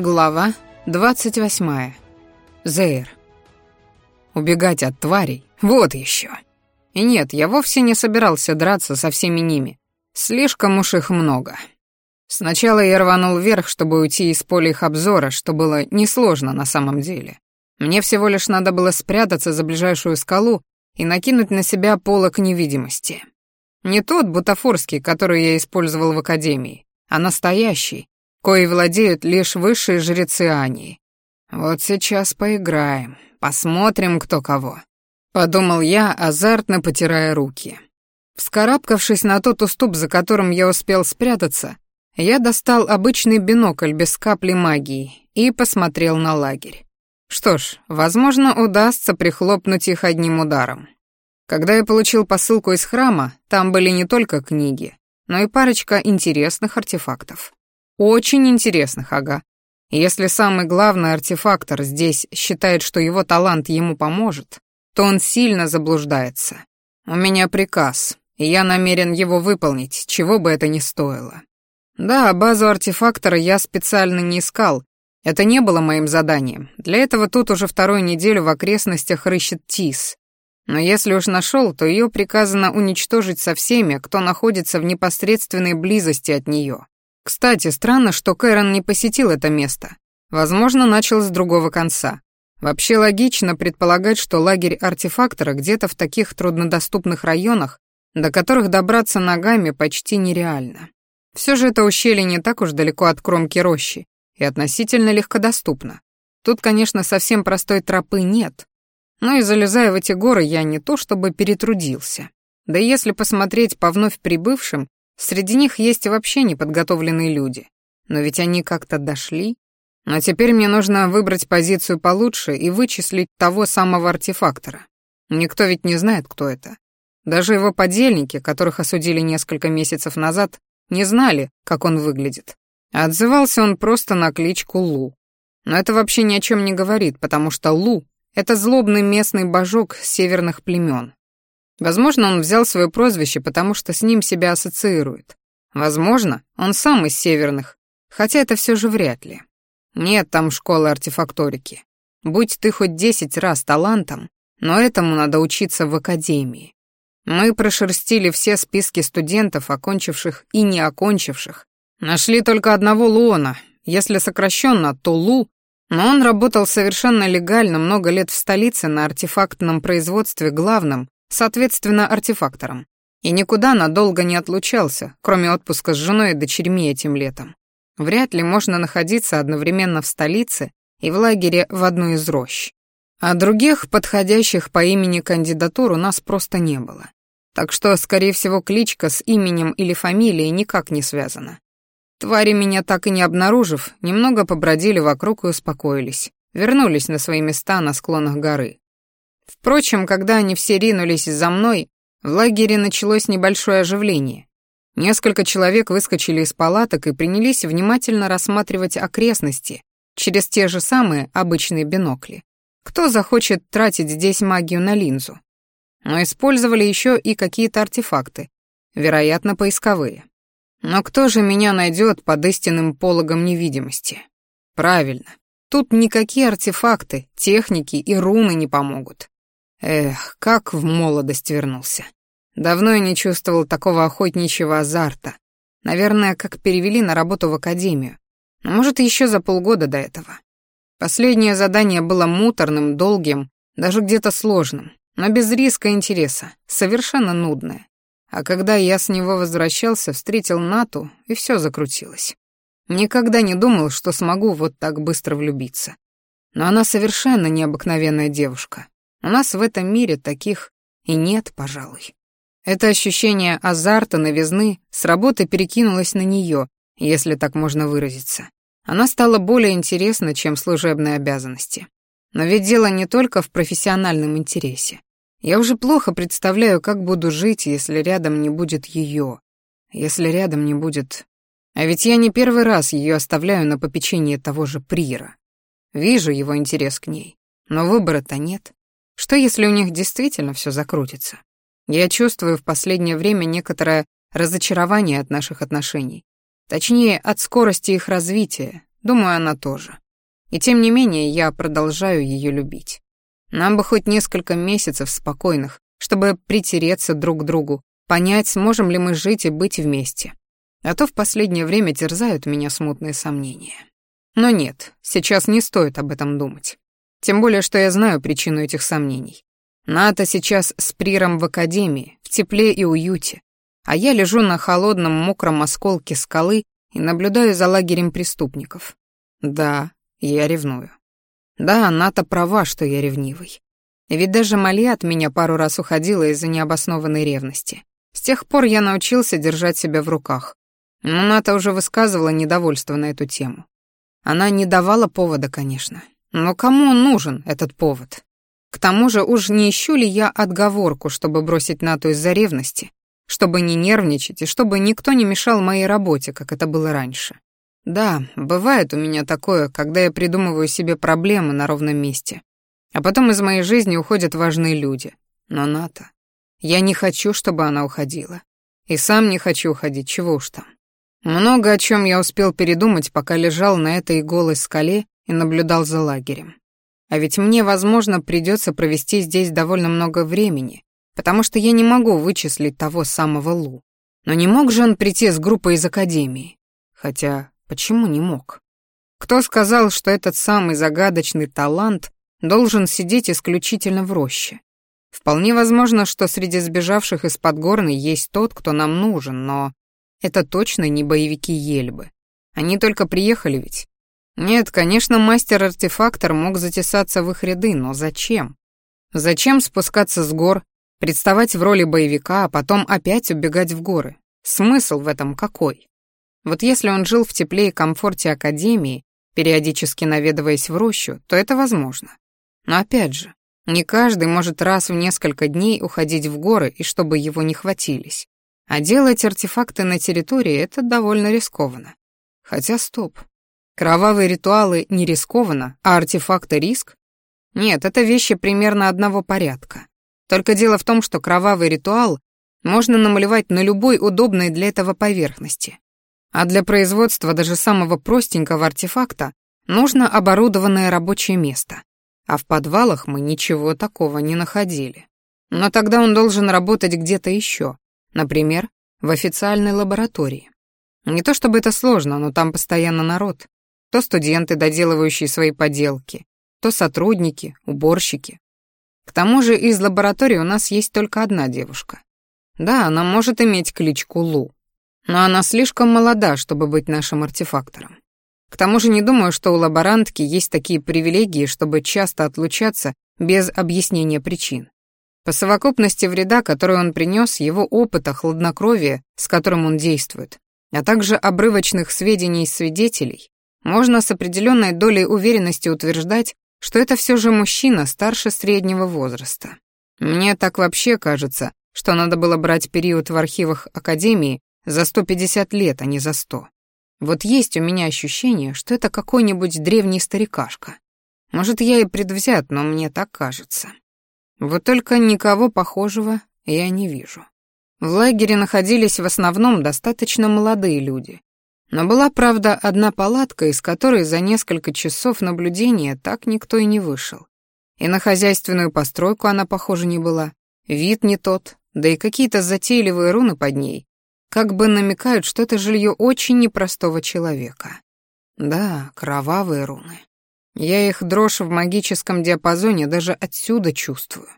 Глава 28. Зейр. Убегать от тварей? Вот еще. И нет, я вовсе не собирался драться со всеми ними. Слишком уж их много. Сначала я рванул вверх, чтобы уйти из поля их обзора, что было несложно на самом деле. Мне всего лишь надо было спрятаться за ближайшую скалу и накинуть на себя полок невидимости. Не тот бутафорский, который я использовал в академии, а настоящий, кои владеют лишь высшие жрецы Ании. Вот сейчас поиграем, посмотрим, кто кого. Подумал я, азартно потирая руки. Вскарабкавшись на тот уступ, за которым я успел спрятаться, я достал обычный бинокль без капли магии и посмотрел на лагерь. Что ж, возможно, удастся прихлопнуть их одним ударом. Когда я получил посылку из храма, там были не только книги, но и парочка интересных артефактов. Очень интересных, ага. Если самый главный артефактор здесь считает, что его талант ему поможет, то он сильно заблуждается. У меня приказ, и я намерен его выполнить, чего бы это ни стоило. Да, базу артефактора я специально не искал. Это не было моим заданием. Для этого тут уже вторую неделю в окрестностях рыщет ТИС. Но если уж нашел, то ее приказано уничтожить со всеми, кто находится в непосредственной близости от нее. Кстати, странно, что Кэрон не посетил это место. Возможно, начал с другого конца. Вообще логично предполагать, что лагерь артефактора где-то в таких труднодоступных районах, до которых добраться ногами почти нереально. Все же это ущелье не так уж далеко от кромки рощи и относительно легкодоступно. Тут, конечно, совсем простой тропы нет, но и залезая в эти горы я не то чтобы перетрудился. Да и если посмотреть по вновь прибывшим, Среди них есть вообще неподготовленные люди. Но ведь они как-то дошли. А теперь мне нужно выбрать позицию получше и вычислить того самого артефактора. Никто ведь не знает, кто это. Даже его подельники, которых осудили несколько месяцев назад, не знали, как он выглядит. отзывался он просто на кличку Лу. Но это вообще ни о чем не говорит, потому что Лу — это злобный местный божок северных племен. Возможно, он взял свое прозвище, потому что с ним себя ассоциирует. Возможно, он сам из северных, хотя это все же вряд ли. Нет там школы артефакторики. Будь ты хоть десять раз талантом, но этому надо учиться в академии. Мы прошерстили все списки студентов, окончивших и не окончивших. Нашли только одного Луона, если сокращенно, то Лу, но он работал совершенно легально много лет в столице на артефактном производстве главным соответственно, артефактором. И никуда надолго не отлучался, кроме отпуска с женой и дочерьми этим летом. Вряд ли можно находиться одновременно в столице и в лагере в одной из рощ. А других подходящих по имени кандидатур у нас просто не было. Так что, скорее всего, кличка с именем или фамилией никак не связана. Твари меня так и не обнаружив, немного побродили вокруг и успокоились. Вернулись на свои места на склонах горы. Впрочем, когда они все ринулись за мной, в лагере началось небольшое оживление. Несколько человек выскочили из палаток и принялись внимательно рассматривать окрестности через те же самые обычные бинокли. Кто захочет тратить здесь магию на линзу? Но использовали еще и какие-то артефакты, вероятно, поисковые. Но кто же меня найдет под истинным пологом невидимости? Правильно, тут никакие артефакты, техники и руны не помогут. Эх, как в молодость вернулся. Давно я не чувствовал такого охотничьего азарта. Наверное, как перевели на работу в академию. Но, может, еще за полгода до этого. Последнее задание было муторным, долгим, даже где-то сложным, но без риска интереса, совершенно нудное. А когда я с него возвращался, встретил Нату, и все закрутилось. Никогда не думал, что смогу вот так быстро влюбиться. Но она совершенно необыкновенная девушка. У нас в этом мире таких и нет, пожалуй. Это ощущение азарта, новизны с работы перекинулось на нее, если так можно выразиться. Она стала более интересна, чем служебные обязанности. Но ведь дело не только в профессиональном интересе. Я уже плохо представляю, как буду жить, если рядом не будет ее. Если рядом не будет... А ведь я не первый раз ее оставляю на попечение того же Прира. Вижу его интерес к ней, но выбора-то нет. Что если у них действительно все закрутится? Я чувствую в последнее время некоторое разочарование от наших отношений. Точнее, от скорости их развития, Думаю, она тоже. И тем не менее, я продолжаю ее любить. Нам бы хоть несколько месяцев спокойных, чтобы притереться друг к другу, понять, сможем ли мы жить и быть вместе. А то в последнее время терзают меня смутные сомнения. Но нет, сейчас не стоит об этом думать. Тем более, что я знаю причину этих сомнений. Ната сейчас с Приром в академии, в тепле и уюте, а я лежу на холодном мокром осколке скалы и наблюдаю за лагерем преступников. Да, я ревную. Да, Ната права, что я ревнивый. Ведь даже Малья от меня пару раз уходила из-за необоснованной ревности. С тех пор я научился держать себя в руках. Но Ната уже высказывала недовольство на эту тему. Она не давала повода, конечно. Но кому он нужен, этот повод? К тому же уж не ищу ли я отговорку, чтобы бросить Нату из-за ревности, чтобы не нервничать и чтобы никто не мешал моей работе, как это было раньше. Да, бывает у меня такое, когда я придумываю себе проблемы на ровном месте. А потом из моей жизни уходят важные люди. Но Ната... Я не хочу, чтобы она уходила. И сам не хочу уходить, чего уж там. Много о чем я успел передумать, пока лежал на этой голой скале и наблюдал за лагерем. А ведь мне, возможно, придется провести здесь довольно много времени, потому что я не могу вычислить того самого Лу. Но не мог же он прийти с группой из академии? Хотя, почему не мог? Кто сказал, что этот самый загадочный талант должен сидеть исключительно в роще? Вполне возможно, что среди сбежавших из Подгорной есть тот, кто нам нужен, но это точно не боевики Ельбы. Они только приехали ведь. Нет, конечно, мастер-артефактор мог затесаться в их ряды, но зачем? Зачем спускаться с гор, представать в роли боевика, а потом опять убегать в горы? Смысл в этом какой? Вот если он жил в тепле и комфорте Академии, периодически наведываясь в рощу, то это возможно. Но опять же, не каждый может раз в несколько дней уходить в горы, и чтобы его не хватились. А делать артефакты на территории — это довольно рискованно. Хотя стоп. Кровавые ритуалы не рискованно, а артефакты — риск? Нет, это вещи примерно одного порядка. Только дело в том, что кровавый ритуал можно намалевать на любой удобной для этого поверхности. А для производства даже самого простенького артефакта нужно оборудованное рабочее место. А в подвалах мы ничего такого не находили. Но тогда он должен работать где-то еще, Например, в официальной лаборатории. Не то чтобы это сложно, но там постоянно народ. То студенты, доделывающие свои поделки, то сотрудники, уборщики. К тому же из лаборатории у нас есть только одна девушка. Да, она может иметь кличку Лу, но она слишком молода, чтобы быть нашим артефактором. К тому же не думаю, что у лаборантки есть такие привилегии, чтобы часто отлучаться без объяснения причин. По совокупности вреда, который он принес, его опыта, хладнокровия, с которым он действует, а также обрывочных сведений свидетелей, можно с определенной долей уверенности утверждать, что это все же мужчина старше среднего возраста. Мне так вообще кажется, что надо было брать период в архивах Академии за 150 лет, а не за 100. Вот есть у меня ощущение, что это какой-нибудь древний старикашка. Может, я и предвзят, но мне так кажется. Вот только никого похожего я не вижу. В лагере находились в основном достаточно молодые люди. Но была, правда, одна палатка, из которой за несколько часов наблюдения так никто и не вышел. И на хозяйственную постройку она, похоже, не была. Вид не тот, да и какие-то затейливые руны под ней как бы намекают, что это жилье очень непростого человека. Да, кровавые руны. Я их дрожь в магическом диапазоне даже отсюда чувствую.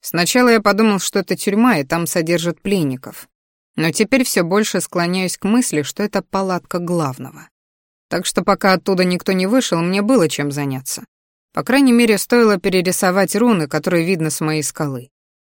Сначала я подумал, что это тюрьма, и там содержат пленников. Но теперь все больше склоняюсь к мысли, что это палатка главного. Так что пока оттуда никто не вышел, мне было чем заняться. По крайней мере, стоило перерисовать руны, которые видно с моей скалы.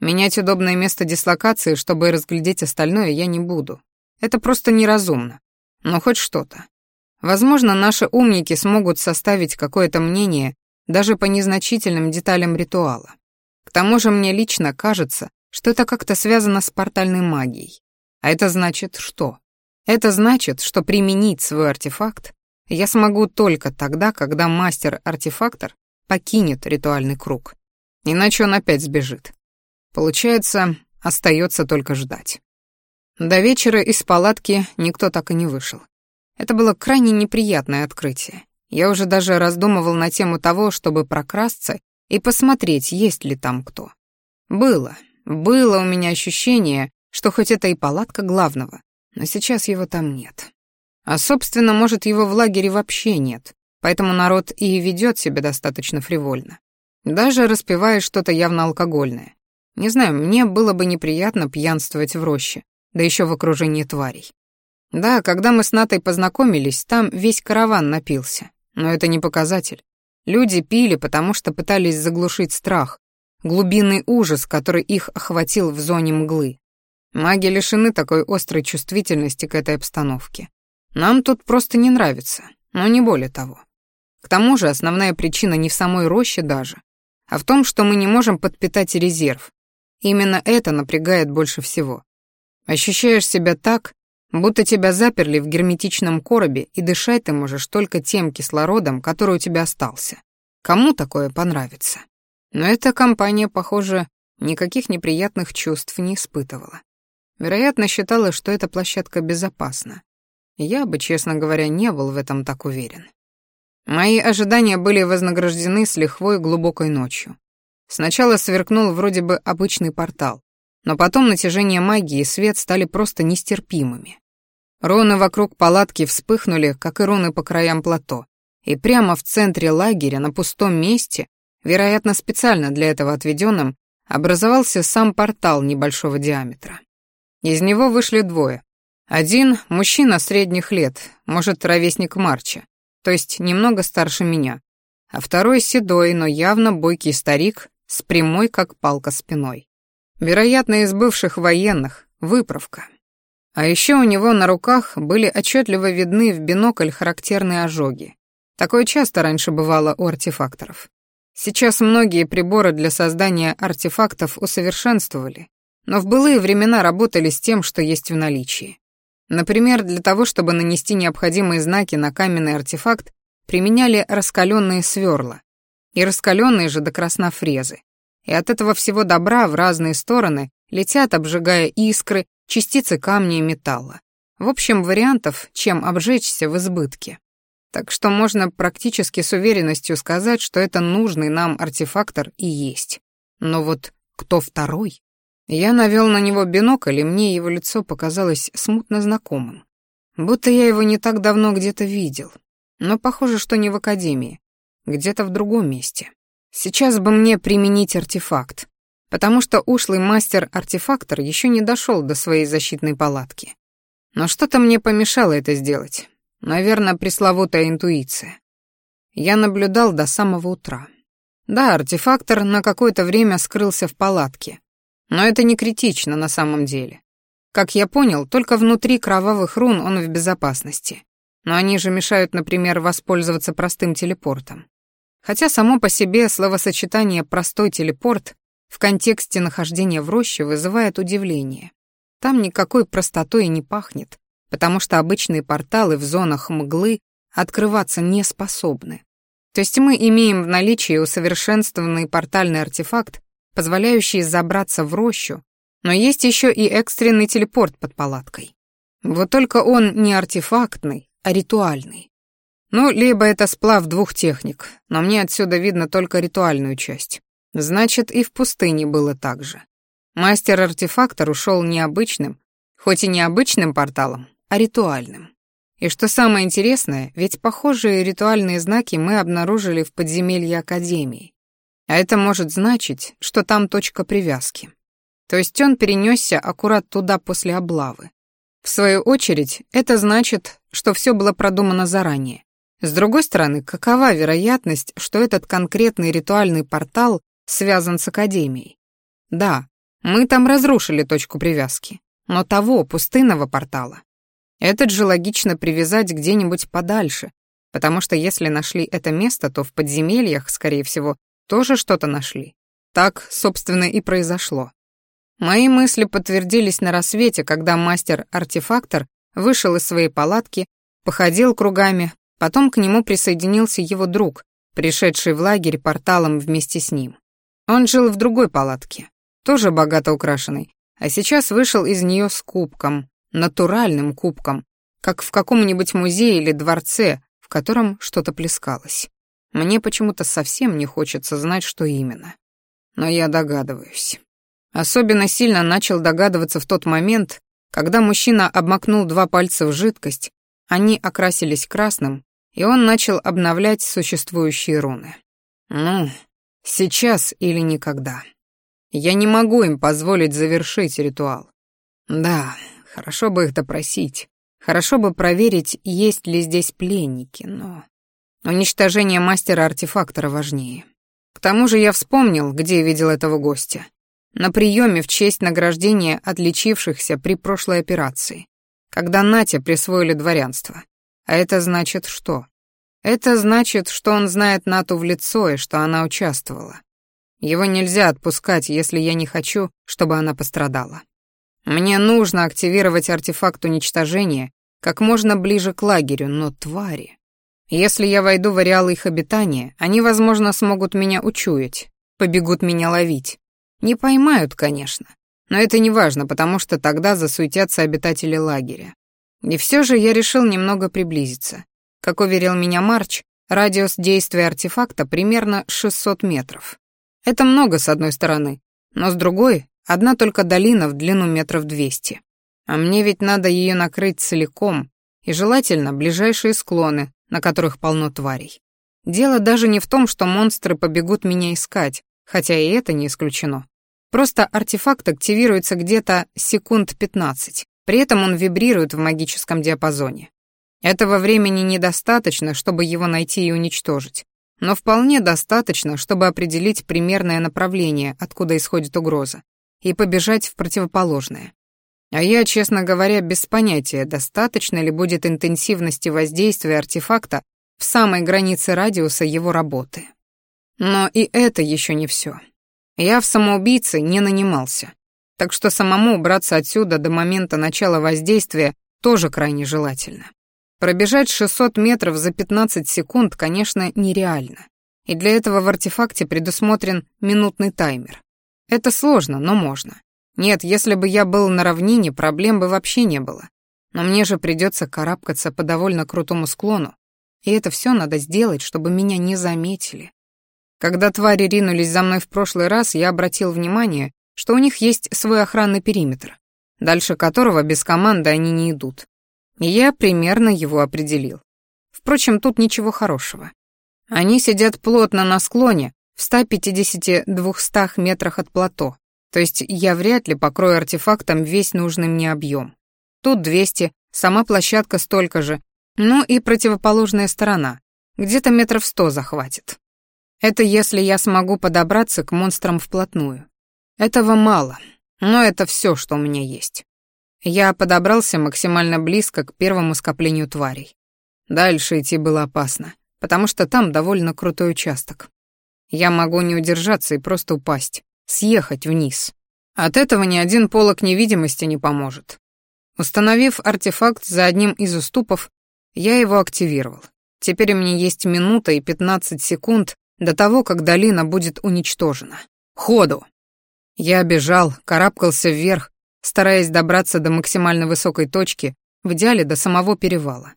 Менять удобное место дислокации, чтобы разглядеть остальное, я не буду. Это просто неразумно. Но хоть что-то. Возможно, наши умники смогут составить какое-то мнение даже по незначительным деталям ритуала. К тому же мне лично кажется, что это как-то связано с портальной магией. А это значит что? Это значит, что применить свой артефакт я смогу только тогда, когда мастер-артефактор покинет ритуальный круг. Иначе он опять сбежит. Получается, остается только ждать. До вечера из палатки никто так и не вышел. Это было крайне неприятное открытие. Я уже даже раздумывал на тему того, чтобы прокрасться и посмотреть, есть ли там кто. Было, было у меня ощущение, что хоть это и палатка главного, но сейчас его там нет. А, собственно, может, его в лагере вообще нет, поэтому народ и ведет себя достаточно фривольно. Даже распивая что-то явно алкогольное. Не знаю, мне было бы неприятно пьянствовать в роще, да еще в окружении тварей. Да, когда мы с Натой познакомились, там весь караван напился. Но это не показатель. Люди пили, потому что пытались заглушить страх, глубинный ужас, который их охватил в зоне мглы. Маги лишены такой острой чувствительности к этой обстановке. Нам тут просто не нравится, но не более того. К тому же основная причина не в самой роще даже, а в том, что мы не можем подпитать резерв. Именно это напрягает больше всего. Ощущаешь себя так, будто тебя заперли в герметичном коробе, и дышать ты можешь только тем кислородом, который у тебя остался. Кому такое понравится? Но эта компания, похоже, никаких неприятных чувств не испытывала. Вероятно, считала, что эта площадка безопасна. Я бы, честно говоря, не был в этом так уверен. Мои ожидания были вознаграждены с лихвой глубокой ночью. Сначала сверкнул вроде бы обычный портал, но потом натяжение магии и свет стали просто нестерпимыми. Руны вокруг палатки вспыхнули, как и руны по краям плато, и прямо в центре лагеря, на пустом месте, вероятно, специально для этого отведенном, образовался сам портал небольшого диаметра. Из него вышли двое. Один — мужчина средних лет, может, ровесник Марча, то есть немного старше меня, а второй — седой, но явно бойкий старик с прямой, как палка, спиной. Вероятно, из бывших военных, выправка. А еще у него на руках были отчетливо видны в бинокль характерные ожоги. Такое часто раньше бывало у артефакторов. Сейчас многие приборы для создания артефактов усовершенствовали, но в былые времена работали с тем, что есть в наличии. Например, для того, чтобы нанести необходимые знаки на каменный артефакт, применяли раскаленные сверла, и раскаленные же до красна фрезы и от этого всего добра в разные стороны летят, обжигая искры, частицы камня и металла. В общем, вариантов, чем обжечься, в избытке. Так что можно практически с уверенностью сказать, что это нужный нам артефактор и есть. Но вот кто второй? Я навел на него бинокль, и мне его лицо показалось смутно знакомым. Будто я его не так давно где-то видел. Но похоже, что не в академии, где-то в другом месте. Сейчас бы мне применить артефакт, потому что ушлый мастер-артефактор еще не дошел до своей защитной палатки. Но что-то мне помешало это сделать. Наверное, пресловутая интуиция. Я наблюдал до самого утра. Да, артефактор на какое-то время скрылся в палатке, но это не критично на самом деле. Как я понял, только внутри кровавых рун он в безопасности. Но они же мешают, например, воспользоваться простым телепортом. Хотя само по себе словосочетание «простой телепорт» в контексте нахождения в роще вызывает удивление. Там никакой простотой не пахнет, потому что обычные порталы в зонах мглы открываться не способны. То есть мы имеем в наличии усовершенствованный портальный артефакт, позволяющий забраться в рощу, но есть еще и экстренный телепорт под палаткой. Вот только он не артефактный, а ритуальный. Ну, либо это сплав двух техник, но мне отсюда видно только ритуальную часть. Значит, и в пустыне было так же. Мастер-артефактор ушел необычным, хоть и необычным порталом, а ритуальным. И что самое интересное, ведь похожие ритуальные знаки мы обнаружили в подземелье Академии. А это может значить, что там точка привязки. То есть он перенесся аккурат туда после облавы. В свою очередь, это значит, что все было продумано заранее. С другой стороны, какова вероятность, что этот конкретный ритуальный портал связан с Академией? Да, мы там разрушили точку привязки, но того пустынного портала. Этот же логично привязать где-нибудь подальше, потому что если нашли это место, то в подземельях, скорее всего, тоже что-то нашли. Так, собственно, и произошло. Мои мысли подтвердились на рассвете, когда мастер-артефактор вышел из своей палатки, походил кругами, Потом к нему присоединился его друг, пришедший в лагерь порталом вместе с ним. Он жил в другой палатке, тоже богато украшенной, а сейчас вышел из нее с кубком, натуральным кубком, как в каком-нибудь музее или дворце, в котором что-то плескалось. Мне почему-то совсем не хочется знать, что именно. Но я догадываюсь. Особенно сильно начал догадываться в тот момент, когда мужчина обмакнул два пальца в жидкость, они окрасились красным, и он начал обновлять существующие руны. Ну, сейчас или никогда. Я не могу им позволить завершить ритуал. Да, хорошо бы их допросить. Хорошо бы проверить, есть ли здесь пленники, но... Уничтожение мастера-артефактора важнее. К тому же я вспомнил, где видел этого гостя. На приеме в честь награждения отличившихся при прошлой операции, когда Нате присвоили дворянство. А это значит что? Это значит, что он знает Нату в лицо и что она участвовала. Его нельзя отпускать, если я не хочу, чтобы она пострадала. Мне нужно активировать артефакт уничтожения как можно ближе к лагерю, но твари... Если я войду в ареал их обитания, они, возможно, смогут меня учуять, побегут меня ловить. Не поймают, конечно, но это не важно, потому что тогда засуетятся обитатели лагеря. И все же я решил немного приблизиться. Как уверил меня Марч, радиус действия артефакта примерно 600 метров. Это много с одной стороны, но с другой — одна только долина в длину метров 200. А мне ведь надо ее накрыть целиком, и желательно ближайшие склоны, на которых полно тварей. Дело даже не в том, что монстры побегут меня искать, хотя и это не исключено. Просто артефакт активируется где-то секунд 15, при этом он вибрирует в магическом диапазоне. Этого времени недостаточно, чтобы его найти и уничтожить, но вполне достаточно, чтобы определить примерное направление, откуда исходит угроза, и побежать в противоположное. А я, честно говоря, без понятия, достаточно ли будет интенсивности воздействия артефакта в самой границе радиуса его работы. Но и это еще не все. Я в самоубийце не нанимался, так что самому убраться отсюда до момента начала воздействия тоже крайне желательно. Пробежать 600 метров за 15 секунд, конечно, нереально. И для этого в артефакте предусмотрен минутный таймер. Это сложно, но можно. Нет, если бы я был на равнине, проблем бы вообще не было. Но мне же придется карабкаться по довольно крутому склону, и это все надо сделать, чтобы меня не заметили. Когда твари ринулись за мной в прошлый раз, я обратил внимание, что у них есть свой охранный периметр, дальше которого без команды они не идут. И я примерно его определил. Впрочем, тут ничего хорошего. Они сидят плотно на склоне, в 150-200 метрах от плато, то есть я вряд ли покрою артефактом весь нужный мне объем. Тут 200, сама площадка столько же, ну и противоположная сторона, где-то метров сто захватит. Это если я смогу подобраться к монстрам вплотную. Этого мало, но это все, что у меня есть. Я подобрался максимально близко к первому скоплению тварей. Дальше идти было опасно, потому что там довольно крутой участок. Я могу не удержаться и просто упасть съехать вниз. От этого ни один полок невидимости не поможет. Установив артефакт за одним из уступов, я его активировал. Теперь у меня есть минута и 15 секунд до того, как долина будет уничтожена. Ходу! Я бежал, карабкался вверх, стараясь добраться до максимально высокой точки, в идеале до самого перевала.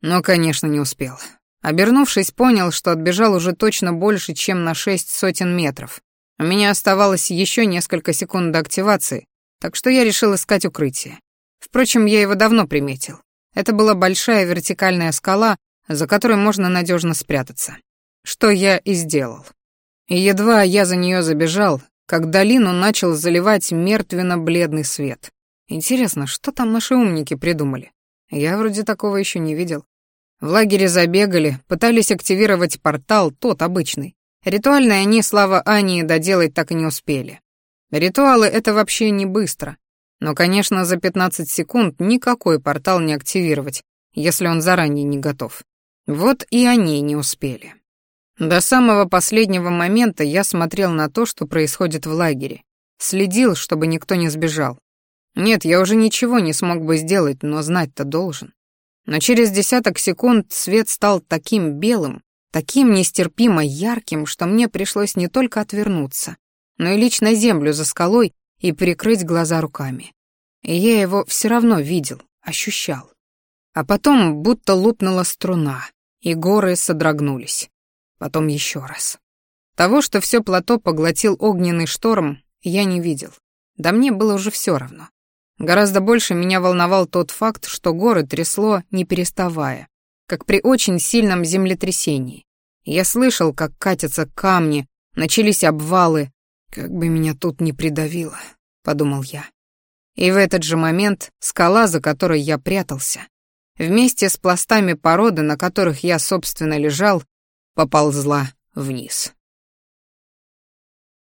Но, конечно, не успел. Обернувшись, понял, что отбежал уже точно больше, чем на шесть сотен метров. У меня оставалось еще несколько секунд до активации, так что я решил искать укрытие. Впрочем, я его давно приметил. Это была большая вертикальная скала, за которой можно надежно спрятаться. Что я и сделал. И едва я за нее забежал, как долину начал заливать мертвенно-бледный свет. Интересно, что там наши умники придумали? Я вроде такого еще не видел. В лагере забегали, пытались активировать портал, тот обычный. Ритуальные они, слава Ани, доделать так и не успели. Ритуалы — это вообще не быстро. Но, конечно, за 15 секунд никакой портал не активировать, если он заранее не готов. Вот и они не успели. До самого последнего момента я смотрел на то, что происходит в лагере. Следил, чтобы никто не сбежал. Нет, я уже ничего не смог бы сделать, но знать-то должен. Но через десяток секунд свет стал таким белым, таким нестерпимо ярким, что мне пришлось не только отвернуться, но и лечь на землю за скалой и прикрыть глаза руками. И я его все равно видел, ощущал. А потом будто лопнула струна, и горы содрогнулись. Потом еще раз. Того, что все плато поглотил огненный шторм, я не видел. Да мне было уже все равно. Гораздо больше меня волновал тот факт, что горы трясло, не переставая, как при очень сильном землетрясении. Я слышал, как катятся камни, начались обвалы. «Как бы меня тут не придавило», — подумал я. И в этот же момент скала, за которой я прятался, вместе с пластами породы, на которых я, собственно, лежал, поползла вниз.